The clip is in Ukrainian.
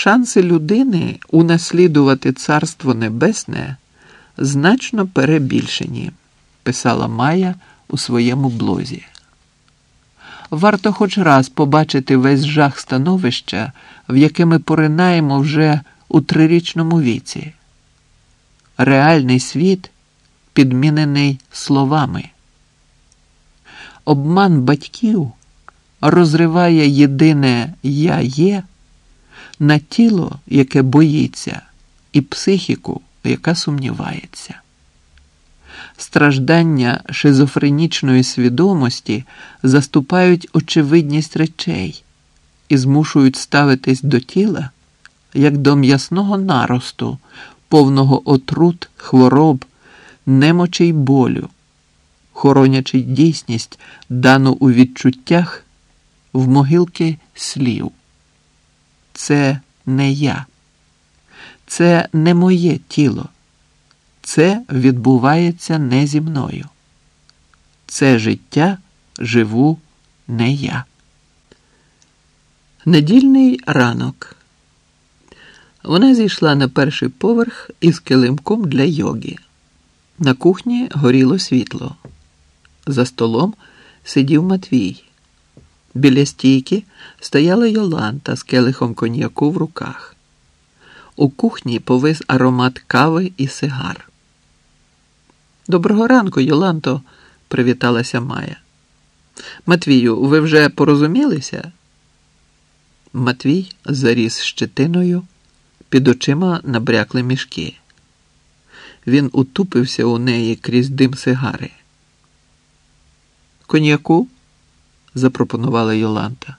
шанси людини унаслідувати Царство Небесне значно перебільшені, писала Майя у своєму блозі. Варто хоч раз побачити весь жах становища, в яке ми поринаємо вже у трирічному віці. Реальний світ підмінений словами. Обман батьків розриває єдине Я є на тіло, яке боїться, і психіку, яка сумнівається. Страждання шизофренічної свідомості заступають очевидність речей і змушують ставитись до тіла як до м'ясного наросту, повного отрут, хвороб, немочі й болю, хоронячи дійсність, дану у відчуттях в могилки слів. Це не я, це не моє тіло. Це відбувається не зі мною. Це життя живу не я. Недільний ранок. Вона зійшла на перший поверх із килимком для йоги. На кухні горіло світло. За столом сидів Матвій. Біля стійки стояла Йоланта з келихом коньяку в руках. У кухні повис аромат кави і сигар. Доброго ранку, Йоланто, привіталася Майя. Матвію, ви вже порозумілися? Матвій заріс щетиною, під очима набрякли мішки. Він утупився у неї крізь дим сигари. Коньяку? Запропонувала Йоланта.